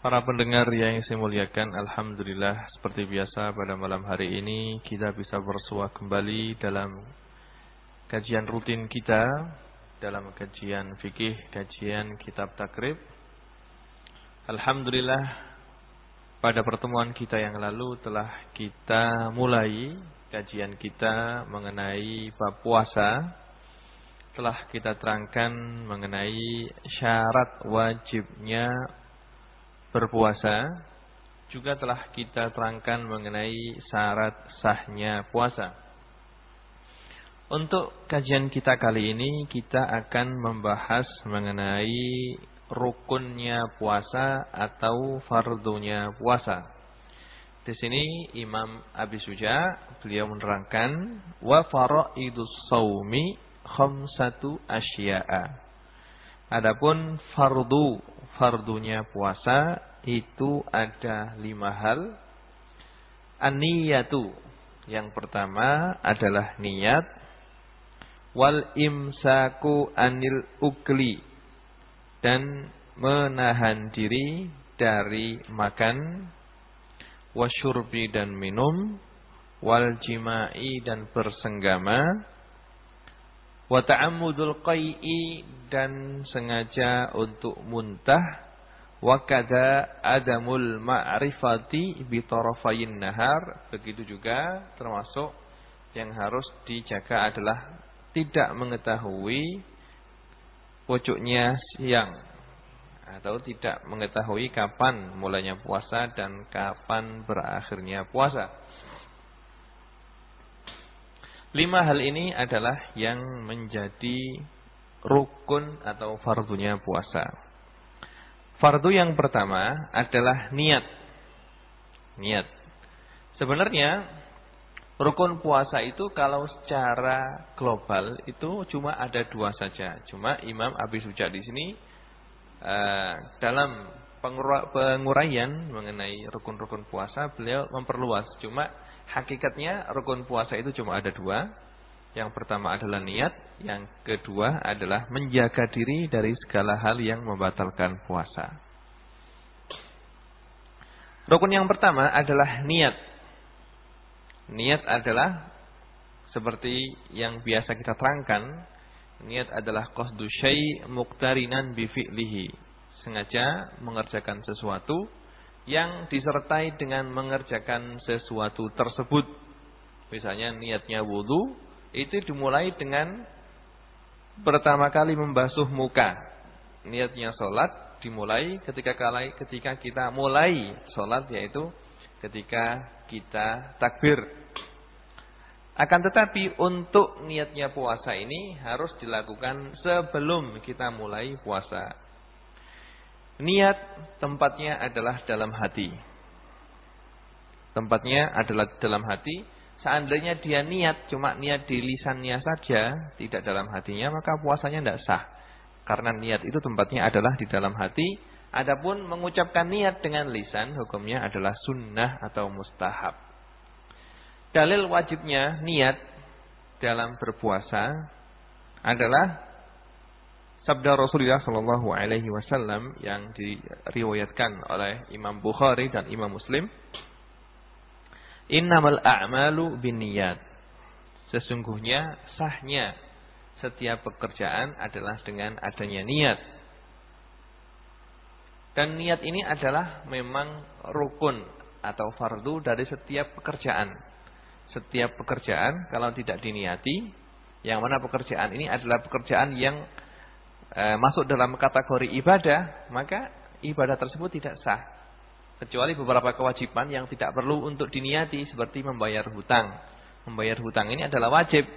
Para pendengar yang saya muliakan, Alhamdulillah seperti biasa pada malam hari ini kita bisa bersua kembali dalam kajian rutin kita dalam kajian fikih, kajian kitab takrib. Alhamdulillah pada pertemuan kita yang lalu telah kita mulai kajian kita mengenai bab puasa. Telah kita terangkan mengenai syarat wajibnya berpuasa juga telah kita terangkan mengenai syarat sahnya puasa. Untuk kajian kita kali ini kita akan membahas mengenai rukunnya puasa atau fardunya puasa. Di sini Imam Abi Suja beliau menerangkan wa faraidus saumi khamsatu asya'a. Adapun fardu fardunya puasa itu ada lima hal. An-niyatu. Yang pertama adalah niat. Wal imsaku anil ukli. Dan menahan diri dari makan. Wasyurbi dan minum. Wal jima'i dan bersenggama wa ta'ammudul qai'i dan sengaja untuk muntah wa kada adamul ma'rifati bi tarafayin nahar begitu juga termasuk yang harus dijaga adalah tidak mengetahui pucuknya siang atau tidak mengetahui kapan mulainya puasa dan kapan berakhirnya puasa Lima hal ini adalah yang menjadi rukun atau fardunya puasa. Fardu yang pertama adalah niat. Niat. Sebenarnya rukun puasa itu kalau secara global itu cuma ada dua saja. Cuma Imam Abi Suja di sini uh, dalam penguraian mengenai rukun-rukun puasa beliau memperluas. Cuma Hakikatnya rukun puasa itu cuma ada dua. Yang pertama adalah niat, yang kedua adalah menjaga diri dari segala hal yang membatalkan puasa. Rukun yang pertama adalah niat. Niat adalah seperti yang biasa kita terangkan, niat adalah qasdu syai' muqtarinan bi fi'lihi. Sengaja mengerjakan sesuatu yang disertai dengan mengerjakan sesuatu tersebut. Misalnya niatnya wudhu, itu dimulai dengan pertama kali membasuh muka. Niatnya sholat dimulai ketika kali ketika kita mulai sholat yaitu ketika kita takbir. Akan tetapi untuk niatnya puasa ini harus dilakukan sebelum kita mulai puasa. Niat tempatnya adalah dalam hati. Tempatnya adalah dalam hati. Seandainya dia niat cuma niat di lisannya saja, tidak dalam hatinya, maka puasanya tidak sah. Karena niat itu tempatnya adalah di dalam hati. Adapun mengucapkan niat dengan lisan, hukumnya adalah sunnah atau mustahab. Dalil wajibnya niat dalam berpuasa adalah sabda Rasulullah Shallallahu Alaihi Wasallam yang diriwayatkan oleh Imam Bukhari dan Imam Muslim. Innamal a'malu binniyat. Sesungguhnya sahnya setiap pekerjaan adalah dengan adanya niat. Dan niat ini adalah memang rukun atau fardu dari setiap pekerjaan. Setiap pekerjaan kalau tidak diniati, yang mana pekerjaan ini adalah pekerjaan yang e, masuk dalam kategori ibadah, maka ibadah tersebut tidak sah. Kecuali beberapa kewajiban yang tidak perlu untuk diniati seperti membayar hutang. Membayar hutang ini adalah wajib.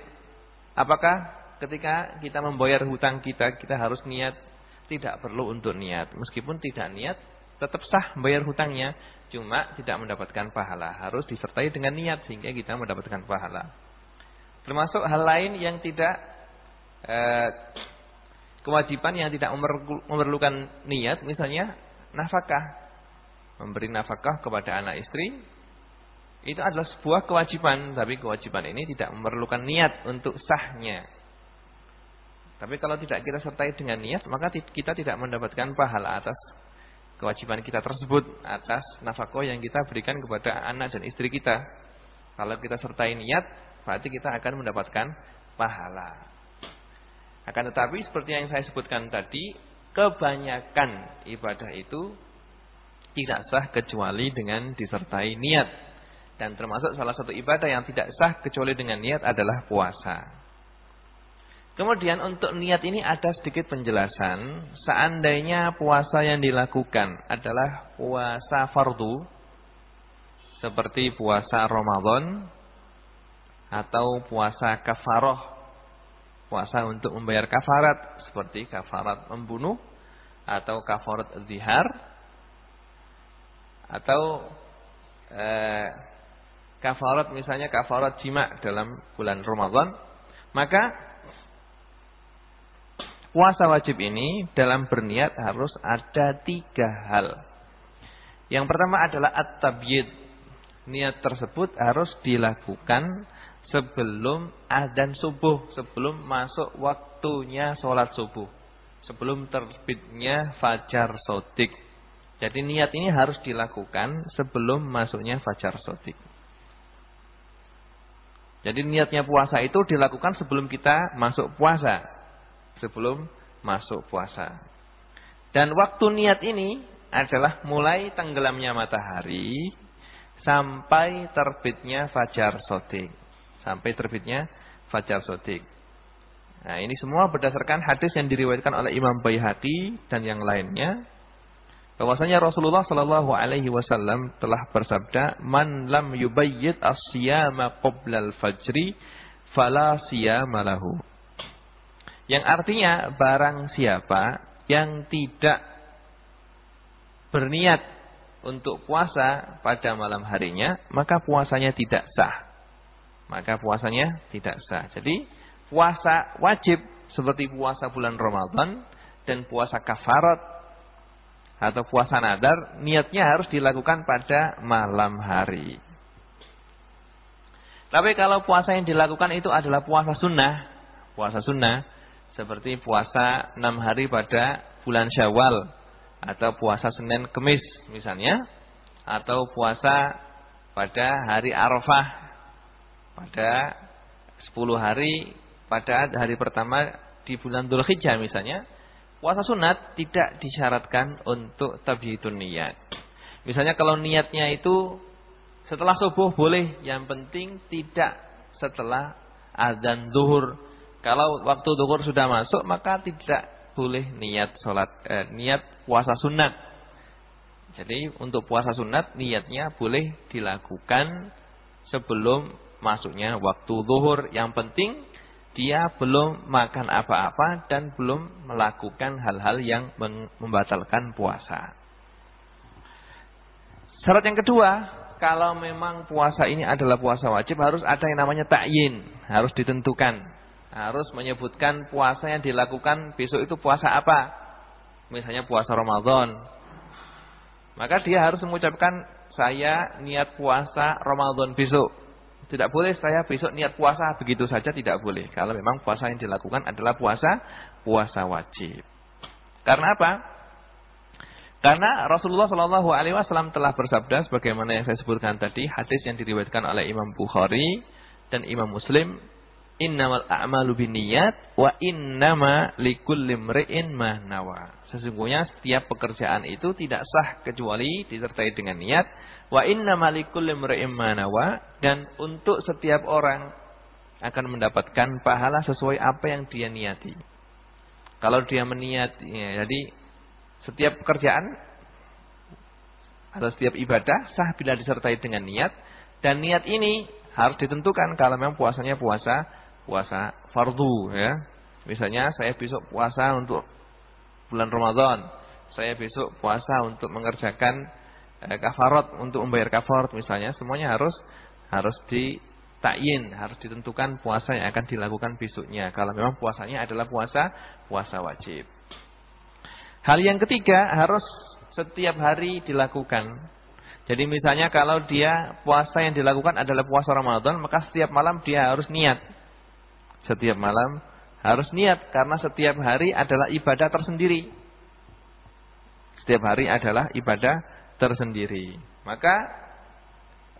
Apakah ketika kita membayar hutang kita, kita harus niat? Tidak perlu untuk niat. Meskipun tidak niat, tetap sah membayar hutangnya. Cuma tidak mendapatkan pahala. Harus disertai dengan niat sehingga kita mendapatkan pahala. Termasuk hal lain yang tidak eh, kewajiban yang tidak memerlukan niat, misalnya nafkah. Memberi nafkah kepada anak istri itu adalah sebuah kewajiban, tapi kewajiban ini tidak memerlukan niat untuk sahnya. Tapi kalau tidak kita sertai dengan niat, maka kita tidak mendapatkan pahala atas kewajiban kita tersebut, atas nafkah yang kita berikan kepada anak dan istri kita. Kalau kita sertai niat, berarti kita akan mendapatkan pahala. Akan tetapi seperti yang saya sebutkan tadi, kebanyakan ibadah itu tidak sah kecuali dengan disertai niat. Dan termasuk salah satu ibadah yang tidak sah kecuali dengan niat adalah puasa. Kemudian untuk niat ini ada sedikit penjelasan. Seandainya puasa yang dilakukan adalah puasa fardu. Seperti puasa Ramadan. Atau puasa kafaroh puasa untuk membayar kafarat seperti kafarat membunuh atau kafarat zihar atau eh, kafarat misalnya kafarat jima dalam bulan Ramadan maka puasa wajib ini dalam berniat harus ada tiga hal yang pertama adalah at-tabyid niat tersebut harus dilakukan sebelum adzan subuh, sebelum masuk waktunya sholat subuh, sebelum terbitnya fajar sodik. Jadi niat ini harus dilakukan sebelum masuknya fajar sodik. Jadi niatnya puasa itu dilakukan sebelum kita masuk puasa. Sebelum masuk puasa. Dan waktu niat ini adalah mulai tenggelamnya matahari sampai terbitnya fajar sodik sampai terbitnya fajar sodik. Nah, ini semua berdasarkan hadis yang diriwayatkan oleh Imam Baihaqi dan yang lainnya. Bahwasanya Rasulullah Shallallahu alaihi wasallam telah bersabda, "Man lam yubayyit as-siyama qabla al-fajri fala siyama lahu." Yang artinya barang siapa yang tidak berniat untuk puasa pada malam harinya, maka puasanya tidak sah maka puasanya tidak sah. Jadi puasa wajib seperti puasa bulan Ramadan dan puasa kafarat atau puasa nadar niatnya harus dilakukan pada malam hari. Tapi kalau puasa yang dilakukan itu adalah puasa sunnah, puasa sunnah seperti puasa enam hari pada bulan Syawal atau puasa Senin Kemis misalnya atau puasa pada hari Arafah pada 10 hari pada hari pertama di bulan Dhul Hijjah misalnya puasa sunat tidak disyaratkan untuk tabyidun niat. Misalnya kalau niatnya itu setelah subuh boleh, yang penting tidak setelah azan zuhur. Kalau waktu zuhur sudah masuk maka tidak boleh niat salat eh, niat puasa sunat. Jadi untuk puasa sunat niatnya boleh dilakukan sebelum masuknya waktu zuhur. Yang penting dia belum makan apa-apa dan belum melakukan hal-hal yang membatalkan puasa. Syarat yang kedua, kalau memang puasa ini adalah puasa wajib harus ada yang namanya takyin, harus ditentukan. Harus menyebutkan puasa yang dilakukan besok itu puasa apa. Misalnya puasa Ramadan. Maka dia harus mengucapkan saya niat puasa Ramadan besok. Tidak boleh saya besok niat puasa begitu saja tidak boleh. Kalau memang puasa yang dilakukan adalah puasa puasa wajib. Karena apa? Karena Rasulullah Shallallahu Alaihi Wasallam telah bersabda, sebagaimana yang saya sebutkan tadi, hadis yang diriwayatkan oleh Imam Bukhari dan Imam Muslim, innamal a'malu binniyat wa innama likulli imri'in ma nawa. Sesungguhnya setiap pekerjaan itu tidak sah kecuali disertai dengan niat. Wa inna malikul imri'im manawa. Dan untuk setiap orang akan mendapatkan pahala sesuai apa yang dia niati. Kalau dia meniati, ya, jadi setiap pekerjaan atau setiap ibadah sah bila disertai dengan niat. Dan niat ini harus ditentukan kalau memang puasanya puasa puasa fardu ya. Misalnya saya besok puasa untuk bulan Ramadan. Saya besok puasa untuk mengerjakan eh, kafarat, untuk membayar kafarat misalnya. Semuanya harus harus di takyin, harus ditentukan puasa yang akan dilakukan besoknya. Kalau memang puasanya adalah puasa puasa wajib. Hal yang ketiga harus setiap hari dilakukan. Jadi misalnya kalau dia puasa yang dilakukan adalah puasa Ramadan, maka setiap malam dia harus niat. Setiap malam harus niat karena setiap hari adalah ibadah tersendiri. Setiap hari adalah ibadah tersendiri. Maka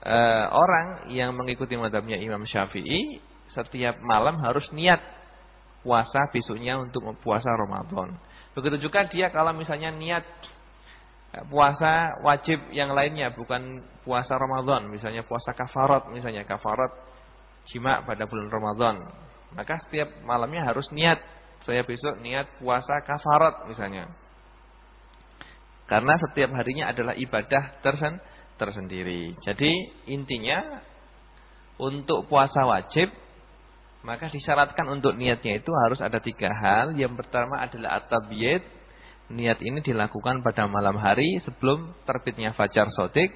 e, orang yang mengikuti madhabnya Imam Syafi'i setiap malam harus niat puasa besoknya untuk puasa Ramadan. Begitu juga dia kalau misalnya niat puasa wajib yang lainnya bukan puasa Ramadan, misalnya puasa kafarat misalnya kafarat jima pada bulan Ramadan. Maka setiap malamnya harus niat. Saya besok niat puasa kafarat misalnya. Karena setiap harinya adalah ibadah tersen tersendiri. Jadi intinya untuk puasa wajib maka disyaratkan untuk niatnya itu harus ada tiga hal. Yang pertama adalah at-tabyid Niat ini dilakukan pada malam hari sebelum terbitnya fajar sodik.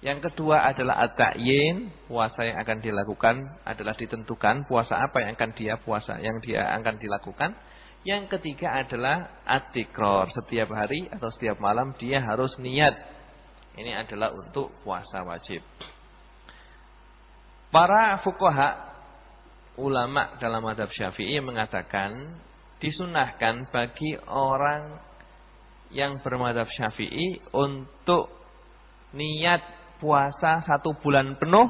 Yang kedua adalah at-ta'yin, puasa yang akan dilakukan adalah ditentukan puasa apa yang akan dia puasa, yang dia akan dilakukan. Yang ketiga adalah at-tikror, setiap hari atau setiap malam dia harus niat. Ini adalah untuk puasa wajib. Para fuqaha ulama dalam madhab syafi'i mengatakan disunahkan bagi orang yang bermadhab syafi'i untuk niat puasa satu bulan penuh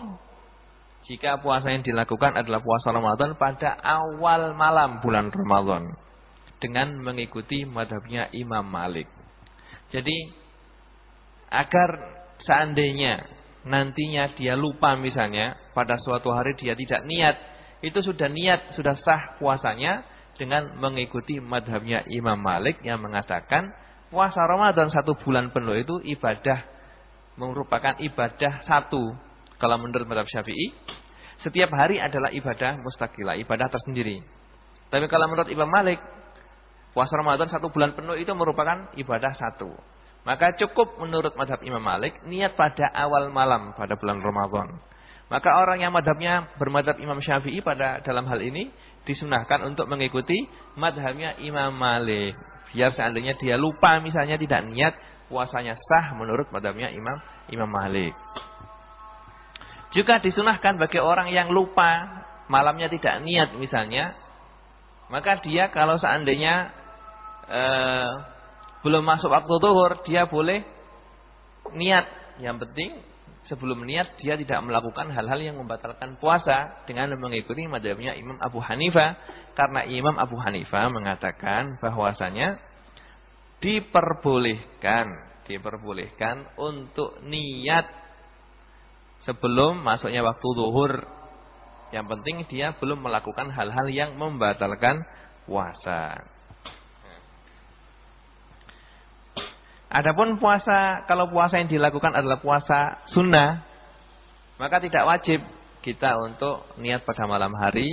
jika puasa yang dilakukan adalah puasa Ramadan pada awal malam bulan Ramadan dengan mengikuti madhabnya Imam Malik. Jadi agar seandainya nantinya dia lupa misalnya pada suatu hari dia tidak niat, itu sudah niat, sudah sah puasanya dengan mengikuti madhabnya Imam Malik yang mengatakan puasa Ramadan satu bulan penuh itu ibadah merupakan ibadah satu. Kalau menurut madhab syafi'i, setiap hari adalah ibadah mustaqilah, ibadah tersendiri. Tapi kalau menurut Imam Malik, puasa Ramadan satu bulan penuh itu merupakan ibadah satu. Maka cukup menurut madhab Imam Malik, niat pada awal malam pada bulan Ramadan. Maka orang yang madhabnya bermadhab Imam Syafi'i pada dalam hal ini disunahkan untuk mengikuti madhabnya Imam Malik. Biar seandainya dia lupa misalnya tidak niat, puasanya sah menurut madhabnya Imam Imam Malik. Juga disunahkan bagi orang yang lupa malamnya tidak niat misalnya, maka dia kalau seandainya eh, belum masuk waktu zuhur, dia boleh niat. Yang penting sebelum niat dia tidak melakukan hal-hal yang membatalkan puasa dengan mengikuti madhabnya Imam Abu Hanifah karena Imam Abu Hanifah mengatakan bahwasanya diperbolehkan, diperbolehkan untuk niat sebelum masuknya waktu zuhur. Yang penting dia belum melakukan hal-hal yang membatalkan puasa. Adapun puasa, kalau puasa yang dilakukan adalah puasa sunnah, maka tidak wajib kita untuk niat pada malam hari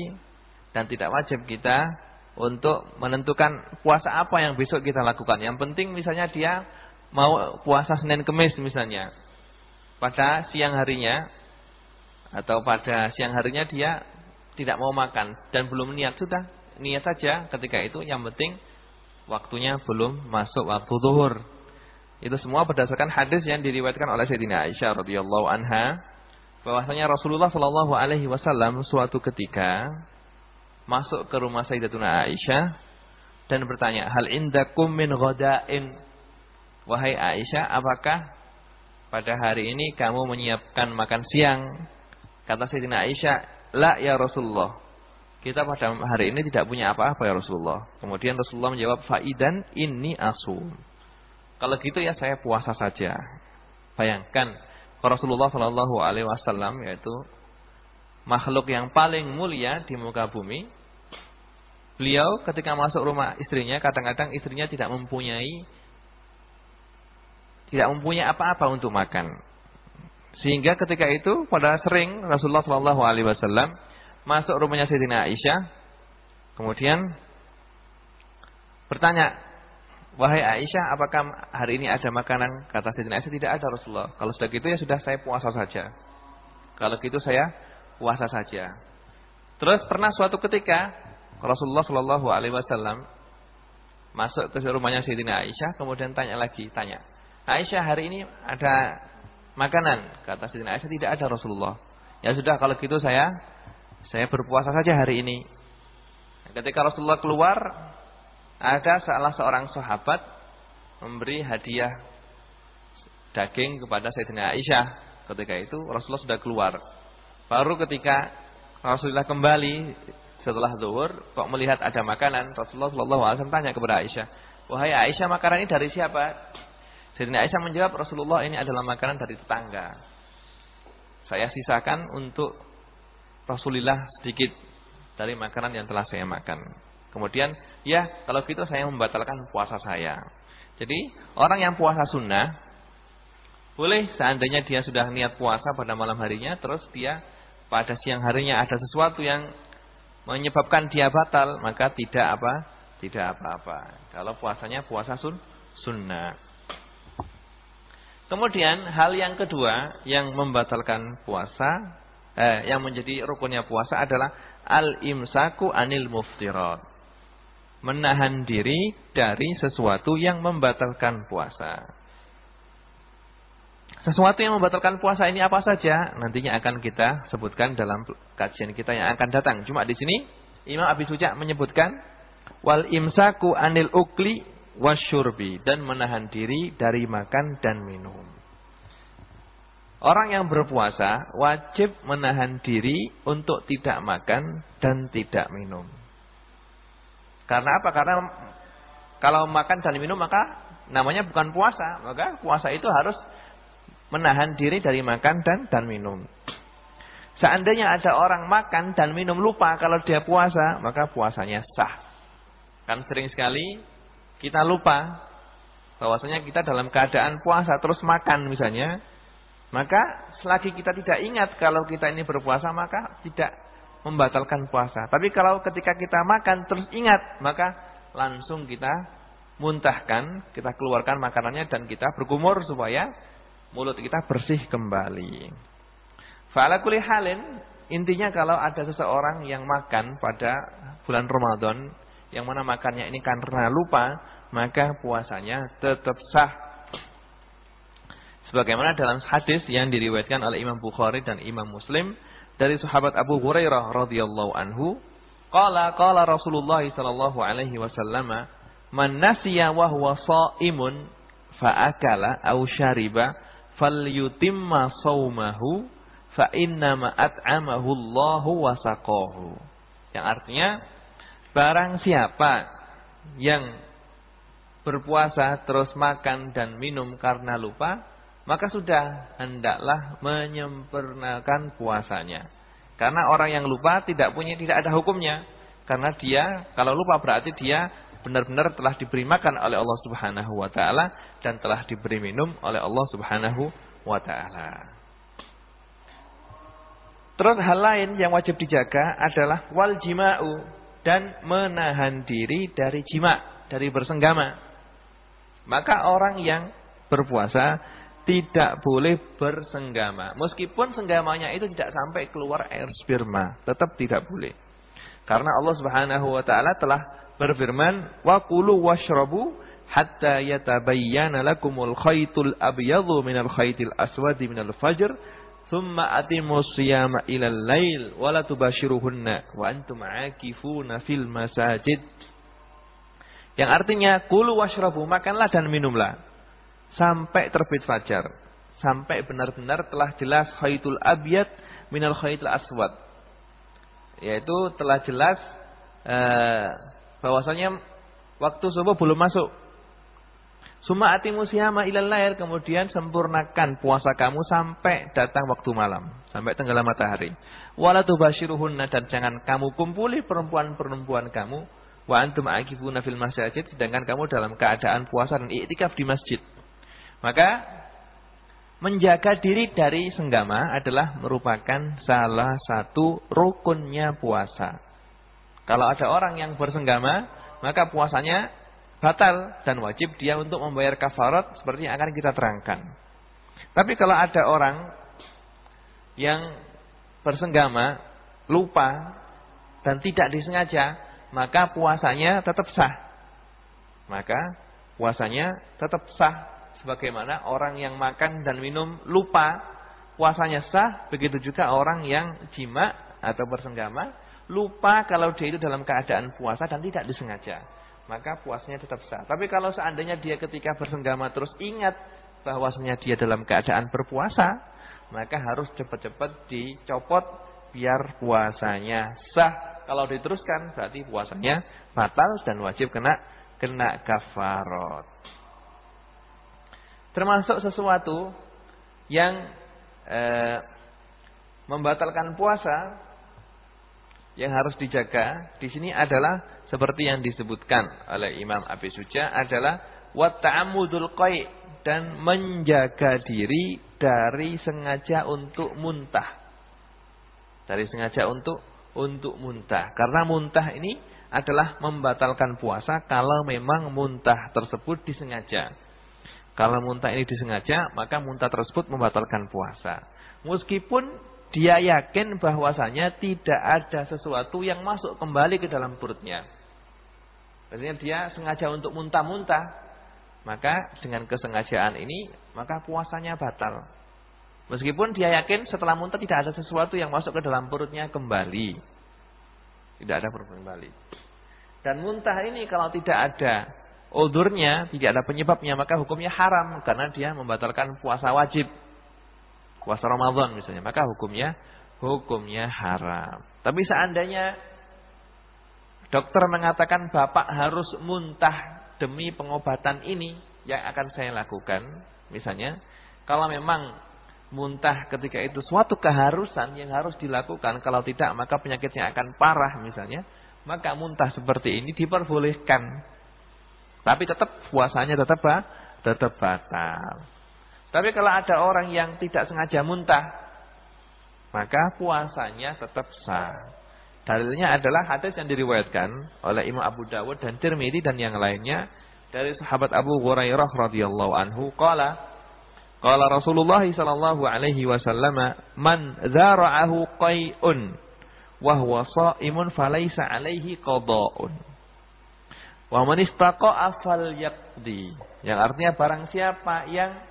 dan tidak wajib kita untuk menentukan puasa apa yang besok kita lakukan. Yang penting misalnya dia mau puasa Senin Kemis misalnya. Pada siang harinya atau pada siang harinya dia tidak mau makan dan belum niat sudah niat saja ketika itu yang penting waktunya belum masuk waktu zuhur. Itu semua berdasarkan hadis yang diriwayatkan oleh Sayyidina Aisyah radhiyallahu anha bahwasanya Rasulullah sallallahu alaihi wasallam suatu ketika masuk ke rumah Sayyidatuna Aisyah dan bertanya, "Hal indakum min ghadain?" Wahai Aisyah, apakah pada hari ini kamu menyiapkan makan siang? Kata Sayyidina Aisyah, "La ya Rasulullah." Kita pada hari ini tidak punya apa-apa ya Rasulullah. Kemudian Rasulullah menjawab, "Faidan ini asum." Kalau gitu ya saya puasa saja. Bayangkan Rasulullah Shallallahu alaihi wasallam yaitu makhluk yang paling mulia di muka bumi. Beliau ketika masuk rumah istrinya, kadang-kadang istrinya tidak mempunyai tidak mempunyai apa-apa untuk makan. Sehingga ketika itu pada sering Rasulullah Shallallahu alaihi wasallam masuk rumahnya Sayyidina Aisyah, kemudian bertanya, Wahai Aisyah, apakah hari ini ada makanan? Kata Sayyidina Aisyah, tidak ada Rasulullah. Kalau sudah gitu ya sudah saya puasa saja. Kalau gitu saya puasa saja. Terus pernah suatu ketika Rasulullah Shallallahu Alaihi Wasallam masuk ke rumahnya Sayyidina Aisyah, kemudian tanya lagi, tanya, Aisyah hari ini ada makanan? Kata Sayyidina Aisyah tidak ada Rasulullah. Ya sudah kalau gitu saya saya berpuasa saja hari ini. Ketika Rasulullah keluar, ada salah seorang sahabat memberi hadiah daging kepada Sayyidina Aisyah. Ketika itu Rasulullah sudah keluar. Baru ketika Rasulullah kembali setelah zuhur, kok melihat ada makanan, Rasulullah Shallallahu Alaihi Wasallam tanya kepada Aisyah, wahai Aisyah makanan ini dari siapa? Sayyidina Aisyah menjawab, Rasulullah ini adalah makanan dari tetangga. Saya sisakan untuk Rasulullah sedikit dari makanan yang telah saya makan. Kemudian, ya kalau gitu saya membatalkan puasa saya. Jadi, orang yang puasa sunnah, boleh seandainya dia sudah niat puasa pada malam harinya, terus dia pada siang harinya ada sesuatu yang menyebabkan dia batal, maka tidak apa? Tidak apa-apa. Kalau puasanya puasa sun, sunnah. Kemudian hal yang kedua yang membatalkan puasa eh, yang menjadi rukunnya puasa adalah al-imsaku anil muftirat. Menahan diri dari sesuatu yang membatalkan puasa. Sesuatu yang membatalkan puasa ini apa saja? Nantinya akan kita sebutkan dalam kajian kita yang akan datang. Cuma di sini Imam Abi Suja menyebutkan wal imsaku anil ukli wasyurbi dan menahan diri dari makan dan minum. Orang yang berpuasa wajib menahan diri untuk tidak makan dan tidak minum. Karena apa? Karena kalau makan dan minum maka namanya bukan puasa. Maka puasa itu harus menahan diri dari makan dan dan minum. Seandainya ada orang makan dan minum lupa kalau dia puasa, maka puasanya sah. Kan sering sekali kita lupa bahwasanya kita dalam keadaan puasa terus makan misalnya, maka selagi kita tidak ingat kalau kita ini berpuasa maka tidak membatalkan puasa. Tapi kalau ketika kita makan terus ingat maka langsung kita muntahkan, kita keluarkan makanannya dan kita berkumur supaya mulut kita bersih kembali. Fa'ala kulli halin intinya kalau ada seseorang yang makan pada bulan Ramadan yang mana makannya ini karena lupa maka puasanya tetap sah Sebagaimana dalam hadis yang diriwayatkan oleh Imam Bukhari dan Imam Muslim dari sahabat Abu Hurairah radhiyallahu anhu, qala qala Rasulullah sallallahu alaihi wasallam, "Man nasiya wa huwa shaimun fa akala aw syariba falyutimma shaumahu fa innama at'amahu Allahu wa saqahu." Yang artinya barang siapa yang berpuasa terus makan dan minum karena lupa maka sudah hendaklah menyempurnakan puasanya. Karena orang yang lupa tidak punya tidak ada hukumnya. Karena dia kalau lupa berarti dia benar-benar telah diberi makan oleh Allah Subhanahu wa taala dan telah diberi minum oleh Allah Subhanahu wa taala. Terus hal lain yang wajib dijaga adalah wal jima'u dan menahan diri dari jima, dari bersenggama. Maka orang yang berpuasa tidak boleh bersenggama. Meskipun senggamanya itu tidak sampai keluar air sperma, tetap tidak boleh. Karena Allah Subhanahu wa taala telah berfirman, "Wa kulu washrabu hatta yatabayyana lakumul khaytul abyadhu minal khaytil aswadi minal fajr, thumma atimus siyama ilal lail wa tubashiruhunna wa antum aakifuna fil masajid." Yang artinya, kulu washrabu, makanlah dan minumlah sampai terbit fajar. Sampai benar-benar telah jelas khaitul abiyat minal khaitul aswad. Yaitu telah jelas eh, bahwasanya waktu subuh belum masuk. Suma atimu siyama ilal lail kemudian sempurnakan puasa kamu sampai datang waktu malam, sampai tenggelam matahari. Wala tubashiruhunna dan jangan kamu kumpuli perempuan-perempuan kamu wa antum akifuna fil masjid sedangkan kamu dalam keadaan puasa dan iktikaf di masjid. Maka menjaga diri dari senggama adalah merupakan salah satu rukunnya puasa. Kalau ada orang yang bersenggama, maka puasanya batal dan wajib dia untuk membayar kafarat seperti yang akan kita terangkan. Tapi kalau ada orang yang bersenggama, lupa dan tidak disengaja, maka puasanya tetap sah. Maka puasanya tetap sah sebagaimana orang yang makan dan minum lupa puasanya sah, begitu juga orang yang jima atau bersenggama lupa kalau dia itu dalam keadaan puasa dan tidak disengaja, maka puasanya tetap sah. Tapi kalau seandainya dia ketika bersenggama terus ingat bahwasanya dia dalam keadaan berpuasa, maka harus cepat-cepat dicopot biar puasanya sah. Kalau diteruskan berarti puasanya batal dan wajib kena kena kafarot. Termasuk sesuatu yang eh, membatalkan puasa yang harus dijaga di sini adalah seperti yang disebutkan oleh Imam Abi Suja adalah wa ta'ammudul qai dan menjaga diri dari sengaja untuk muntah. Dari sengaja untuk untuk muntah. Karena muntah ini adalah membatalkan puasa kalau memang muntah tersebut disengaja. Kalau muntah ini disengaja, maka muntah tersebut membatalkan puasa. Meskipun dia yakin bahwasanya tidak ada sesuatu yang masuk kembali ke dalam perutnya. Artinya dia sengaja untuk muntah-muntah, maka dengan kesengajaan ini, maka puasanya batal. Meskipun dia yakin setelah muntah tidak ada sesuatu yang masuk ke dalam perutnya kembali. Tidak ada kembali. Dan muntah ini kalau tidak ada udurnya, tidak ada penyebabnya, maka hukumnya haram. Karena dia membatalkan puasa wajib. Puasa Ramadan misalnya. Maka hukumnya hukumnya haram. Tapi seandainya dokter mengatakan bapak harus muntah demi pengobatan ini yang akan saya lakukan. Misalnya, kalau memang muntah ketika itu suatu keharusan yang harus dilakukan. Kalau tidak maka penyakitnya akan parah misalnya. Maka muntah seperti ini diperbolehkan. Tapi tetap puasanya tetap tetap batal. Tapi kalau ada orang yang tidak sengaja muntah, maka puasanya tetap sah. Dalilnya adalah hadis yang diriwayatkan oleh Imam Abu Dawud dan Tirmidzi dan yang lainnya dari sahabat Abu Hurairah radhiyallahu anhu qala Qala Rasulullah sallallahu alaihi wasallam, "Man zara'ahu qai'un wa huwa sha'imun falaysa alaihi qada'un." Wa man istaqa'a falyaqdi. Yang artinya barang siapa yang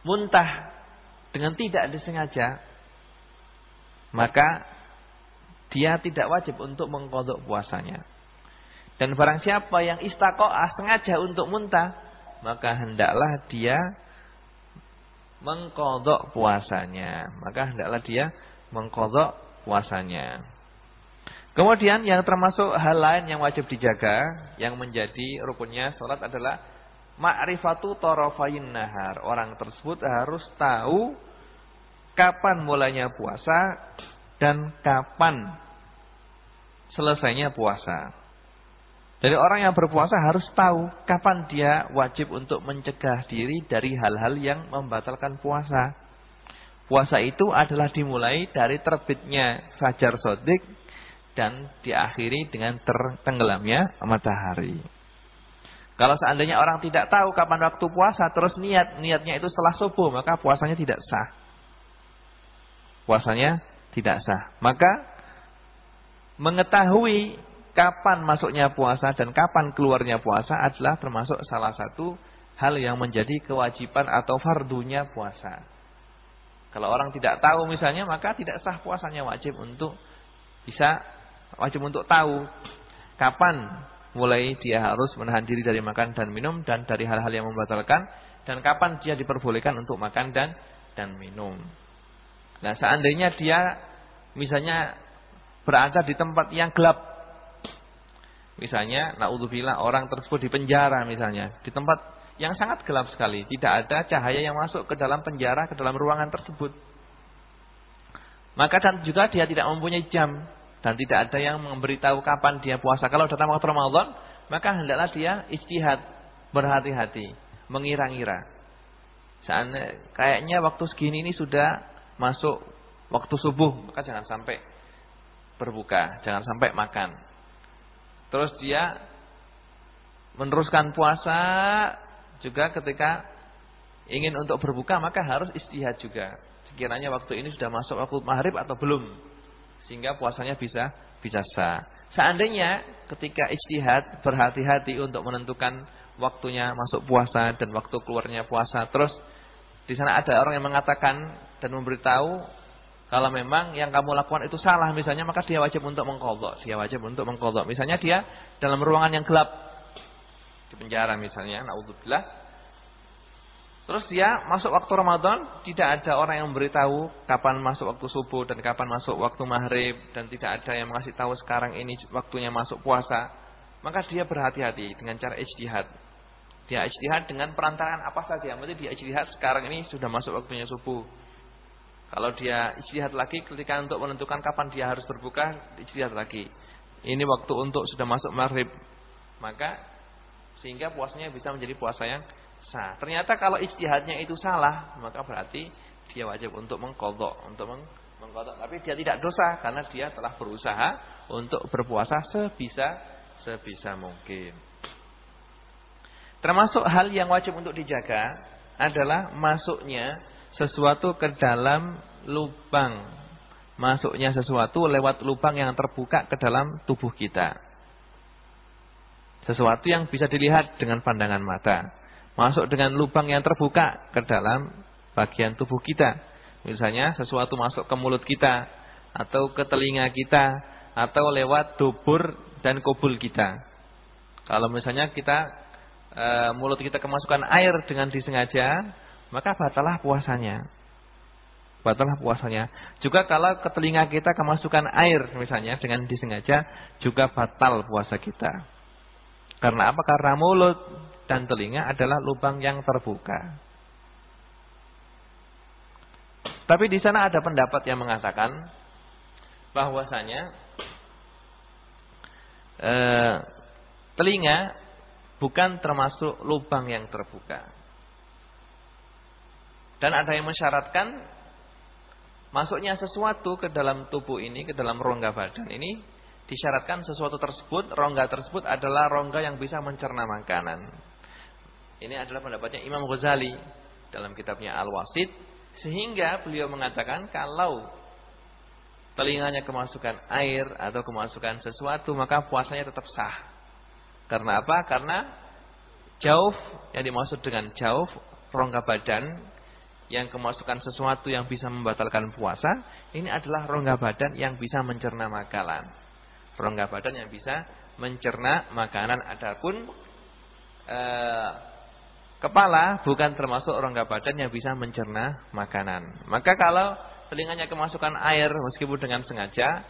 muntah dengan tidak disengaja, maka dia tidak wajib untuk mengkodok puasanya. Dan barang siapa yang istaqa'ah sengaja untuk muntah, maka hendaklah dia mengkodok puasanya. Maka hendaklah dia mengkodok puasanya. Kemudian yang termasuk hal lain yang wajib dijaga, yang menjadi rukunnya sholat adalah ma'rifatu tarafayin nahar. Orang tersebut harus tahu kapan mulainya puasa dan kapan selesainya puasa. Jadi orang yang berpuasa harus tahu kapan dia wajib untuk mencegah diri dari hal-hal yang membatalkan puasa. Puasa itu adalah dimulai dari terbitnya fajar sodik dan diakhiri dengan tertenggelamnya matahari. Kalau seandainya orang tidak tahu kapan waktu puasa terus niat, niatnya itu setelah subuh, maka puasanya tidak sah. Puasanya tidak sah. Maka mengetahui kapan masuknya puasa dan kapan keluarnya puasa adalah termasuk salah satu hal yang menjadi kewajiban atau fardunya puasa. Kalau orang tidak tahu misalnya maka tidak sah puasanya wajib untuk bisa wajib untuk tahu kapan mulai dia harus menahan diri dari makan dan minum dan dari hal-hal yang membatalkan dan kapan dia diperbolehkan untuk makan dan dan minum. Nah, seandainya dia misalnya berada di tempat yang gelap. Misalnya, naudzubillah orang tersebut di penjara misalnya, di tempat yang sangat gelap sekali, tidak ada cahaya yang masuk ke dalam penjara, ke dalam ruangan tersebut. Maka dan juga dia tidak mempunyai jam. Dan tidak ada yang memberitahu kapan dia puasa. Kalau datang waktu Ramadan, maka hendaklah dia istihad, berhati-hati, mengira-ngira. Kayaknya waktu segini ini sudah masuk waktu subuh, maka jangan sampai berbuka, jangan sampai makan. Terus dia meneruskan puasa juga ketika ingin untuk berbuka maka harus istihad juga. sekiranya waktu ini sudah masuk waktu maghrib atau belum. Sehingga puasanya bisa bisa sah. Seandainya ketika ijtihad berhati-hati untuk menentukan waktunya masuk puasa dan waktu keluarnya puasa. Terus di sana ada orang yang mengatakan dan memberitahu kalau memang yang kamu lakukan itu salah misalnya maka dia wajib untuk mengkodok. Dia wajib untuk mengkodok. Misalnya dia dalam ruangan yang gelap di penjara misalnya, naudzubillah. Terus dia masuk waktu Ramadan, tidak ada orang yang memberitahu kapan masuk waktu subuh dan kapan masuk waktu maghrib dan tidak ada yang mengasih tahu sekarang ini waktunya masuk puasa. Maka dia berhati-hati dengan cara ijtihad. Dia ijtihad dengan perantaraan apa saja. Maksudnya dia ijtihad sekarang ini sudah masuk waktunya subuh. Kalau dia ijtihad lagi ketika untuk menentukan kapan dia harus berbuka, ijtihad lagi. Ini waktu untuk sudah masuk maghrib. Maka sehingga puasanya bisa menjadi puasa yang sah. Ternyata kalau ijtihadnya itu salah, maka berarti dia wajib untuk mengkodok, untuk meng mengkodok. Tapi dia tidak dosa karena dia telah berusaha untuk berpuasa sebisa sebisa mungkin. Termasuk hal yang wajib untuk dijaga adalah masuknya sesuatu ke dalam lubang. Masuknya sesuatu lewat lubang yang terbuka ke dalam tubuh kita. Sesuatu yang bisa dilihat dengan pandangan mata. Masuk dengan lubang yang terbuka ke dalam bagian tubuh kita. Misalnya sesuatu masuk ke mulut kita. Atau ke telinga kita. Atau lewat dubur dan kubul kita. Kalau misalnya kita e, mulut kita kemasukan air dengan disengaja, maka batalah puasanya. Batalah puasanya. Juga kalau ke telinga kita kemasukan air misalnya dengan disengaja, juga batal puasa kita. Karena apa? Karena mulut dan telinga adalah lubang yang terbuka. Tapi di sana ada pendapat yang mengatakan bahwasanya eh, telinga bukan termasuk lubang yang terbuka. Dan ada yang mensyaratkan masuknya sesuatu ke dalam tubuh ini, ke dalam rongga badan ini disyaratkan sesuatu tersebut, rongga tersebut adalah rongga yang bisa mencerna makanan. Ini adalah pendapatnya Imam Ghazali dalam kitabnya Al-Wasid sehingga beliau mengatakan kalau telinganya kemasukan air atau kemasukan sesuatu maka puasanya tetap sah. Karena apa? Karena jauh yang dimaksud dengan jauh rongga badan yang kemasukan sesuatu yang bisa membatalkan puasa, ini adalah rongga badan yang bisa mencerna makanan. Rongga badan yang bisa mencerna makanan. Adapun eh, kepala bukan termasuk rongga badan yang bisa mencerna makanan. Maka kalau telinganya kemasukan air meskipun dengan sengaja,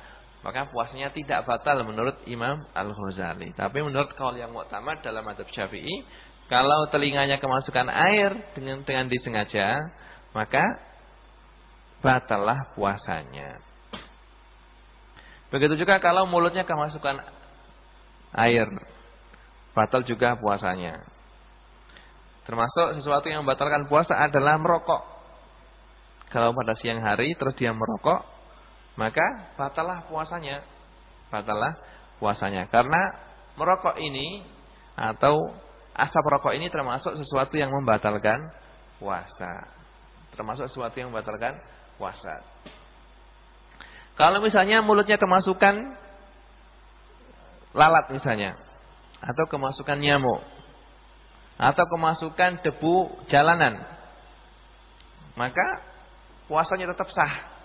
maka puasanya tidak batal menurut Imam Al-Ghazali. Tapi menurut kaul yang muktamad dalam madhab Syafi'i, kalau telinganya kemasukan air dengan dengan disengaja, maka batallah puasanya. Begitu juga kalau mulutnya kemasukan air, batal juga puasanya. Termasuk sesuatu yang membatalkan puasa adalah merokok. Kalau pada siang hari terus dia merokok, maka batalah puasanya. Batalah puasanya. Karena merokok ini atau asap rokok ini termasuk sesuatu yang membatalkan puasa. Termasuk sesuatu yang membatalkan puasa. Kalau misalnya mulutnya kemasukan lalat misalnya atau kemasukan nyamuk atau kemasukan debu jalanan maka puasanya tetap sah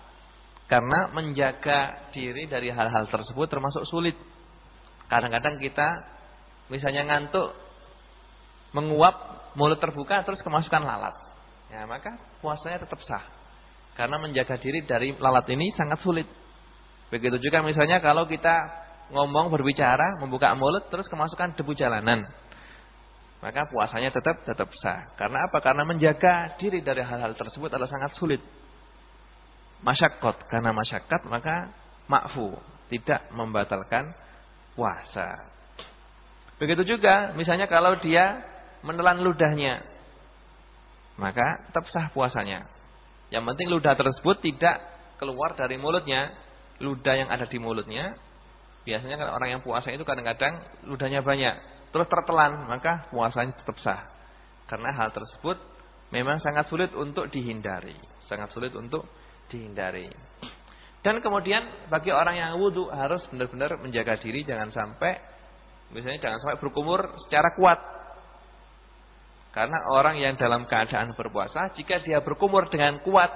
karena menjaga diri dari hal-hal tersebut termasuk sulit. Kadang-kadang kita misalnya ngantuk, menguap, mulut terbuka terus kemasukan lalat. Ya, maka puasanya tetap sah. Karena menjaga diri dari lalat ini sangat sulit. Begitu juga misalnya kalau kita ngomong berbicara, membuka mulut terus kemasukan debu jalanan. Maka puasanya tetap tetap sah. Karena apa? Karena menjaga diri dari hal-hal tersebut adalah sangat sulit masyakot karena masyakat maka makfu tidak membatalkan puasa. Begitu juga misalnya kalau dia menelan ludahnya maka tetap sah puasanya. Yang penting ludah tersebut tidak keluar dari mulutnya, ludah yang ada di mulutnya. Biasanya kalau orang yang puasa itu kadang-kadang ludahnya banyak, terus tertelan, maka puasanya tetap sah. Karena hal tersebut memang sangat sulit untuk dihindari sangat sulit untuk dihindari. Dan kemudian bagi orang yang wudhu harus benar-benar menjaga diri jangan sampai misalnya jangan sampai berkumur secara kuat. Karena orang yang dalam keadaan berpuasa jika dia berkumur dengan kuat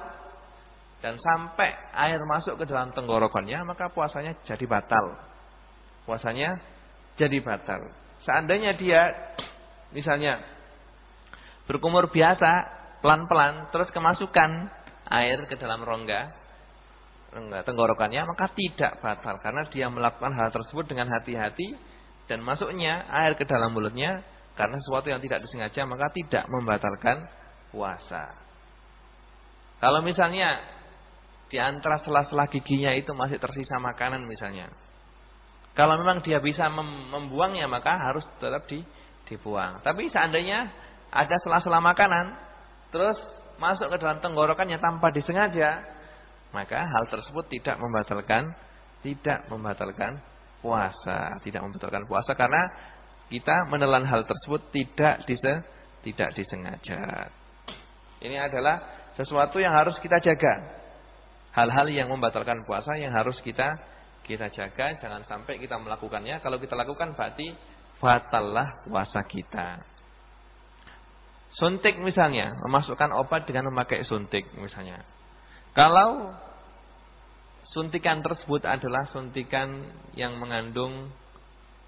dan sampai air masuk ke dalam tenggorokannya maka puasanya jadi batal. Puasanya jadi batal. Seandainya dia misalnya berkumur biasa pelan-pelan terus kemasukan air ke dalam rongga tenggorokannya maka tidak batal karena dia melakukan hal tersebut dengan hati-hati dan masuknya air ke dalam mulutnya karena sesuatu yang tidak disengaja maka tidak membatalkan puasa. Kalau misalnya di antara sela-sela giginya itu masih tersisa makanan misalnya. Kalau memang dia bisa mem membuangnya maka harus tetap di dibuang. Tapi seandainya ada sela-sela makanan terus masuk ke dalam tenggorokannya tanpa disengaja, maka hal tersebut tidak membatalkan tidak membatalkan puasa, tidak membatalkan puasa karena kita menelan hal tersebut tidak dise, tidak disengaja. Ini adalah sesuatu yang harus kita jaga. Hal-hal yang membatalkan puasa yang harus kita kita jaga, jangan sampai kita melakukannya. Kalau kita lakukan berarti batallah puasa kita. Suntik misalnya, memasukkan obat dengan memakai suntik misalnya. Kalau suntikan tersebut adalah suntikan yang mengandung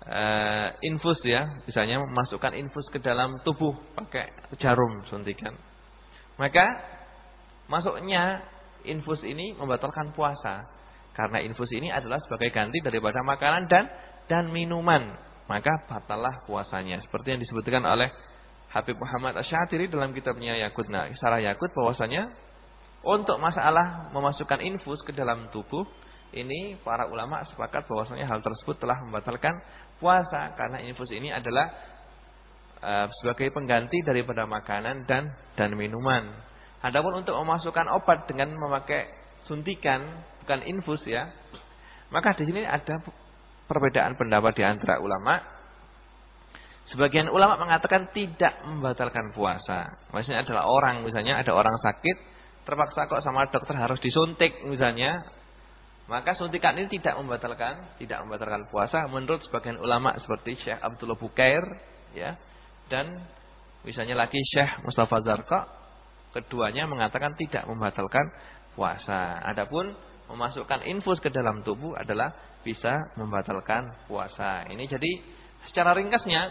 uh, infus ya, misalnya memasukkan infus ke dalam tubuh pakai jarum suntikan. Maka masuknya infus ini membatalkan puasa karena infus ini adalah sebagai ganti daripada makanan dan dan minuman. Maka batallah puasanya. Seperti yang disebutkan oleh Habib Muhammad Asyatiri dalam kitabnya Yakut. Nah, Sarah Yakut bahwasanya untuk masalah memasukkan infus ke dalam tubuh, ini para ulama sepakat bahwasanya hal tersebut telah membatalkan puasa karena infus ini adalah uh, sebagai pengganti daripada makanan dan dan minuman. Adapun untuk memasukkan obat dengan memakai suntikan bukan infus ya, maka di sini ada perbedaan pendapat di antara ulama. Sebagian ulama mengatakan tidak membatalkan puasa. Maksudnya adalah orang misalnya ada orang sakit terpaksa kok sama dokter harus disuntik misalnya, maka suntikan ini tidak membatalkan, tidak membatalkan puasa menurut sebagian ulama seperti Syekh Abdullah Bukair ya. Dan misalnya lagi Syekh Mustafa Zarqa, keduanya mengatakan tidak membatalkan puasa. Adapun memasukkan infus ke dalam tubuh adalah bisa membatalkan puasa. Ini jadi secara ringkasnya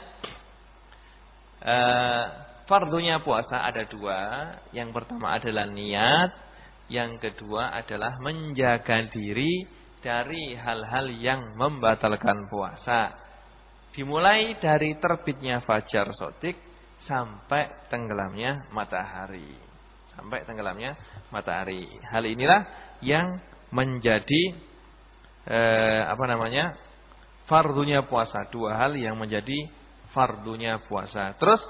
eh, fardunya puasa ada dua. Yang pertama adalah niat. Yang kedua adalah menjaga diri dari hal-hal yang membatalkan puasa. Dimulai dari terbitnya fajar sotik sampai tenggelamnya matahari. Sampai tenggelamnya matahari. Hal inilah yang menjadi eh, apa namanya? fardunya puasa. Dua hal yang menjadi fardunya puasa. Terus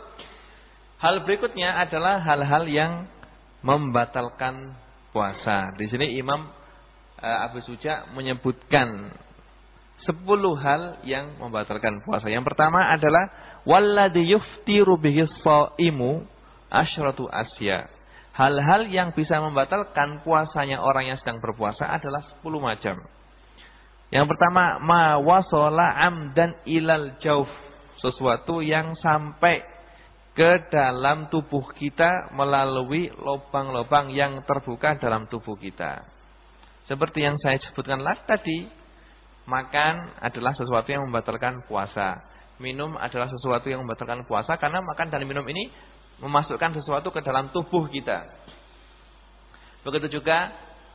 Hal berikutnya adalah hal-hal yang membatalkan puasa. Di sini Imam uh, Abu Suja menyebutkan 10 hal yang membatalkan puasa. Yang pertama adalah walladhi yuftiru bihi shaimu asyratu asya. Hal-hal yang bisa membatalkan puasanya orang yang sedang berpuasa adalah 10 macam. Yang pertama, ma wasala amdan ilal jauf. Sesuatu yang sampai ke dalam tubuh kita melalui lubang-lubang yang terbuka dalam tubuh kita. Seperti yang saya sebutkan tadi, makan adalah sesuatu yang membatalkan puasa. Minum adalah sesuatu yang membatalkan puasa karena makan dan minum ini memasukkan sesuatu ke dalam tubuh kita. Begitu juga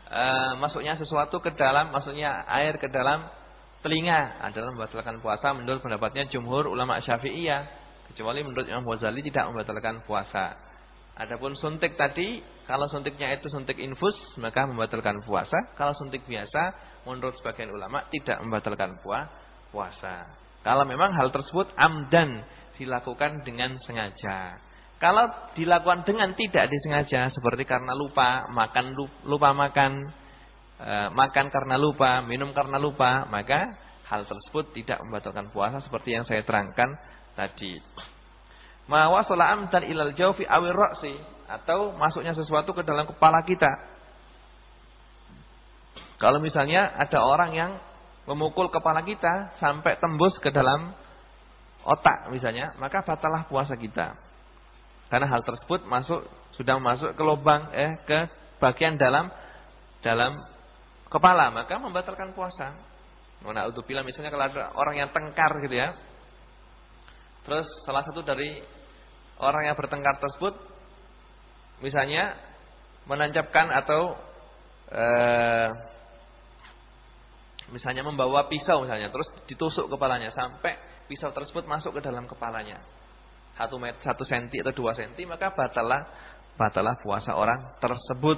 e, masuknya sesuatu ke dalam, masuknya air ke dalam telinga adalah membatalkan puasa menurut pendapatnya jumhur ulama Syafi'iyah. Kecuali menurut Imam Ghazali tidak membatalkan puasa. Adapun suntik tadi, kalau suntiknya itu suntik infus, maka membatalkan puasa. Kalau suntik biasa, menurut sebagian ulama tidak membatalkan puasa. Kalau memang hal tersebut amdan dilakukan dengan sengaja. Kalau dilakukan dengan tidak disengaja, seperti karena lupa, makan lupa makan, e, makan karena lupa, minum karena lupa, maka hal tersebut tidak membatalkan puasa seperti yang saya terangkan tadi. Ma wasala amdan ilal jawfi awir ra'si atau masuknya sesuatu ke dalam kepala kita. Kalau misalnya ada orang yang memukul kepala kita sampai tembus ke dalam otak misalnya, maka batalah puasa kita. Karena hal tersebut masuk sudah masuk ke lubang eh ke bagian dalam dalam kepala, maka membatalkan puasa. Mana bila misalnya kalau ada orang yang tengkar gitu ya. Terus salah satu dari orang yang bertengkar tersebut misalnya menancapkan atau eh, misalnya membawa pisau misalnya terus ditusuk kepalanya sampai pisau tersebut masuk ke dalam kepalanya. Satu meter satu senti atau dua senti maka batalah batalah puasa orang tersebut.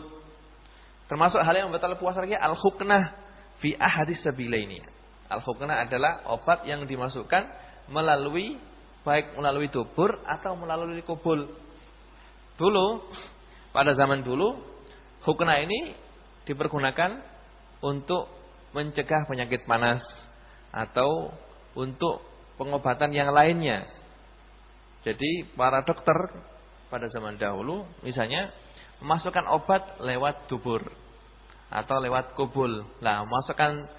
Termasuk hal yang membatalkan puasa lagi al huknah fi ahadis ini al huknah adalah obat yang dimasukkan melalui baik melalui dubur atau melalui kubul dulu pada zaman dulu huknah ini dipergunakan untuk mencegah penyakit panas atau untuk pengobatan yang lainnya. Jadi para dokter pada zaman dahulu misalnya memasukkan obat lewat dubur atau lewat kubul. Nah, memasukkan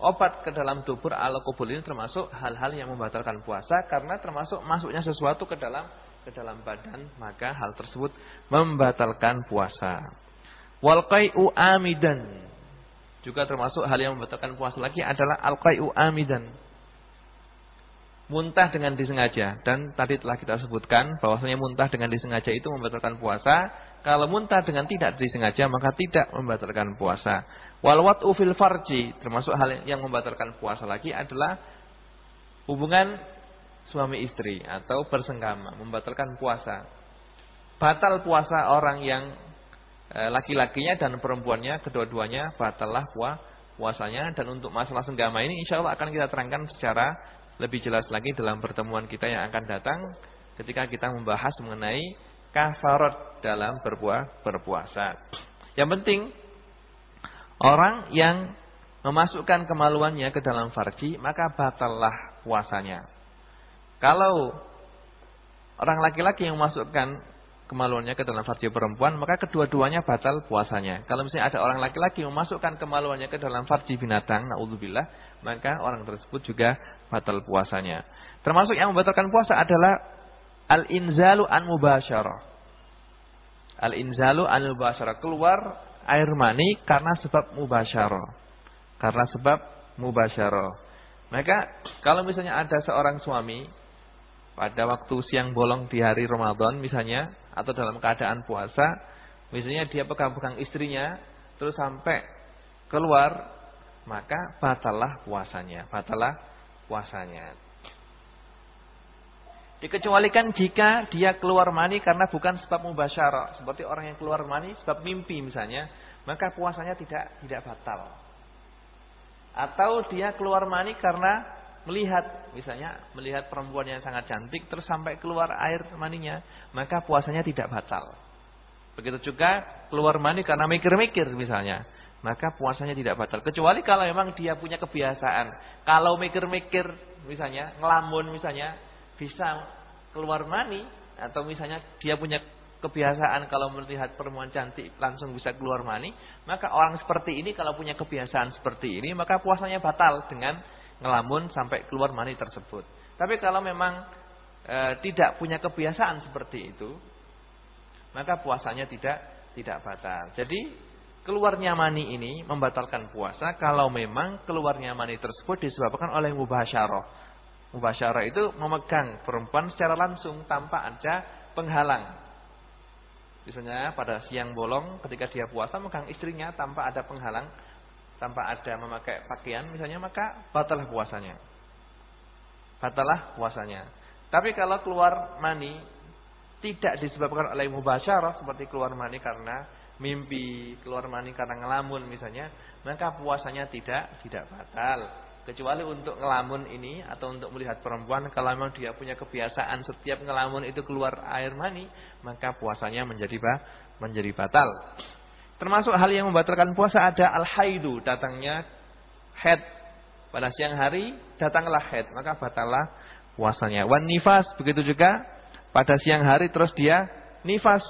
obat ke dalam atau kubul ini termasuk hal-hal yang membatalkan puasa karena termasuk masuknya sesuatu ke dalam ke dalam badan, maka hal tersebut membatalkan puasa. Wal qai'u amidan juga termasuk hal yang membatalkan puasa lagi adalah al-qai'u amidan. Muntah dengan disengaja dan tadi telah kita sebutkan bahwasanya muntah dengan disengaja itu membatalkan puasa. Kalau muntah dengan tidak disengaja maka tidak membatalkan puasa. Wal wat'u fil farji termasuk hal yang membatalkan puasa lagi adalah hubungan suami istri atau bersenggama membatalkan puasa. Batal puasa orang yang Eh, laki-lakinya dan perempuannya kedua-duanya batalah puasanya dan untuk masalah senggama ini insya Allah akan kita terangkan secara lebih jelas lagi dalam pertemuan kita yang akan datang ketika kita membahas mengenai kafarat dalam berpuasa. Yang penting orang yang memasukkan kemaluannya ke dalam farji maka batallah puasanya. Kalau orang laki-laki yang memasukkan kemaluannya ke dalam farji perempuan, maka kedua-duanya batal puasanya. Kalau misalnya ada orang laki-laki memasukkan kemaluannya ke dalam farji binatang, naudzubillah, maka orang tersebut juga batal puasanya. Termasuk yang membatalkan puasa adalah al-inzalu an mubasyarah. Al-inzalu an mubasyarah, keluar air mani karena sebab mubasyarah. Karena sebab mubasyarah. Maka kalau misalnya ada seorang suami pada waktu siang bolong di hari Ramadan misalnya atau dalam keadaan puasa, misalnya dia pegang-pegang istrinya terus sampai keluar, maka batalah puasanya, batalah puasanya. Dikecualikan jika dia keluar mani karena bukan sebab mubasyarah, seperti orang yang keluar mani sebab mimpi misalnya, maka puasanya tidak tidak batal. Atau dia keluar mani karena melihat misalnya melihat perempuan yang sangat cantik terus sampai keluar air maninya maka puasanya tidak batal. Begitu juga keluar mani karena mikir-mikir misalnya maka puasanya tidak batal. Kecuali kalau memang dia punya kebiasaan. Kalau mikir-mikir misalnya ngelamun misalnya bisa keluar mani atau misalnya dia punya kebiasaan kalau melihat perempuan cantik langsung bisa keluar mani maka orang seperti ini kalau punya kebiasaan seperti ini maka puasanya batal dengan ngelamun sampai keluar mani tersebut. Tapi kalau memang e, tidak punya kebiasaan seperti itu, maka puasanya tidak tidak batal. Jadi keluarnya mani ini membatalkan puasa kalau memang keluarnya mani tersebut disebabkan oleh mubasyarah. Mubasyarah itu memegang perempuan secara langsung tanpa ada penghalang. Misalnya pada siang bolong ketika dia puasa memegang istrinya tanpa ada penghalang tanpa ada memakai pakaian misalnya maka batalah puasanya. Batalah puasanya. Tapi kalau keluar mani tidak disebabkan oleh mubasyarah seperti keluar mani karena mimpi, keluar mani karena ngelamun misalnya, maka puasanya tidak tidak batal. Kecuali untuk ngelamun ini atau untuk melihat perempuan kalau memang dia punya kebiasaan setiap ngelamun itu keluar air mani, maka puasanya menjadi menjadi batal. Termasuk hal yang membatalkan puasa ada al-haidu, datangnya head pada siang hari, datanglah head, maka batallah puasanya. Wan nifas, begitu juga pada siang hari terus dia nifas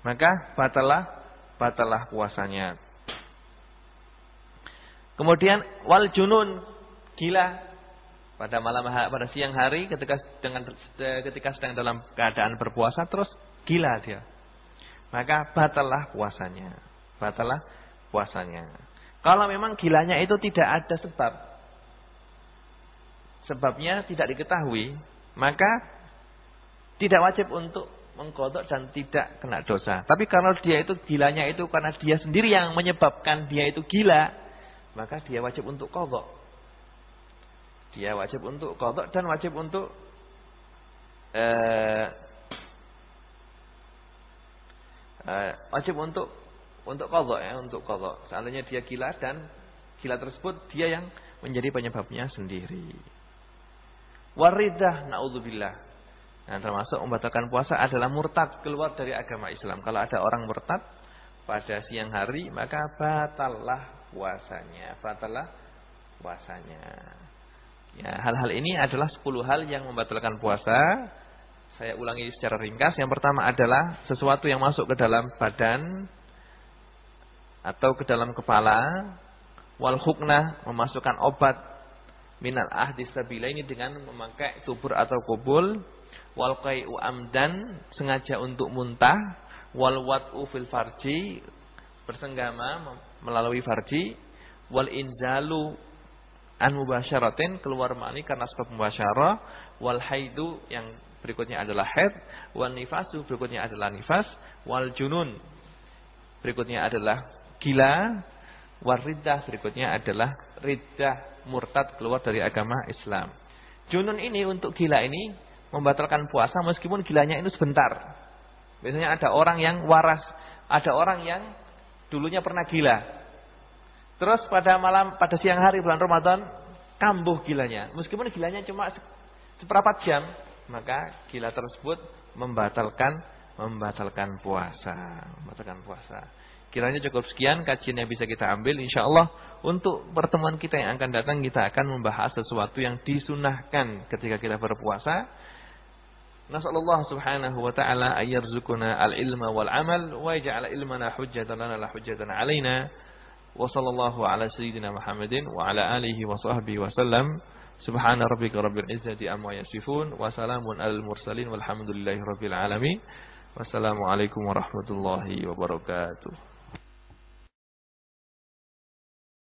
maka batalah batalah puasanya. Kemudian wal junun gila pada malam pada siang hari ketika dengan ketika sedang dalam keadaan berpuasa terus gila dia. Maka batalah puasanya. Batalah puasanya. Kalau memang gilanya itu tidak ada sebab sebabnya tidak diketahui, maka tidak wajib untuk mengkodok dan tidak kena dosa. Tapi kalau dia itu gilanya itu karena dia sendiri yang menyebabkan dia itu gila, maka dia wajib untuk kodok. Dia wajib untuk kodok dan wajib untuk eh, eh, wajib untuk untuk kodok ya, untuk kodok. Seandainya dia gila dan gila tersebut dia yang menjadi penyebabnya sendiri. Waridah naudzubillah. Nah, termasuk membatalkan puasa adalah murtad keluar dari agama Islam. Kalau ada orang murtad pada siang hari maka batallah puasanya, batallah puasanya. Ya, hal-hal ini adalah 10 hal yang membatalkan puasa. Saya ulangi secara ringkas. Yang pertama adalah sesuatu yang masuk ke dalam badan atau ke dalam kepala. Wal huknah memasukkan obat minal ahdi sabila ini dengan memakai tubur atau kubul. Wal qai'u amdan sengaja untuk muntah. Wal wat'u fil farji bersenggama melalui farji. Wal inzalu an mubasyaratin keluar mani karena sebab mubasyarah wal haidu yang berikutnya adalah haid wal nifasu berikutnya adalah nifas wal junun berikutnya adalah gila wal riddah berikutnya adalah riddah murtad keluar dari agama Islam junun ini untuk gila ini membatalkan puasa meskipun gilanya itu sebentar biasanya ada orang yang waras ada orang yang dulunya pernah gila Terus pada malam, pada siang hari bulan Ramadan, kambuh gilanya. Meskipun gilanya cuma seperempat jam, maka gila tersebut membatalkan membatalkan puasa, membatalkan puasa. Kiranya cukup sekian kajian yang bisa kita ambil. Insya Allah untuk pertemuan kita yang akan datang kita akan membahas sesuatu yang disunahkan ketika kita berpuasa. Nasallallahu subhanahu wa ta'ala ayyarzuquna al-ilma wa yaj'al ilmana hujjatan lana la hujjatan alaina. Wa sallallahu Muhammadin wa ala alihi wa sahbihi wa sallam. Subhana rabbika rabbil izzati amma yasifun wa salamun alal mursalin walhamdulillahi warahmatullahi wabarakatuh.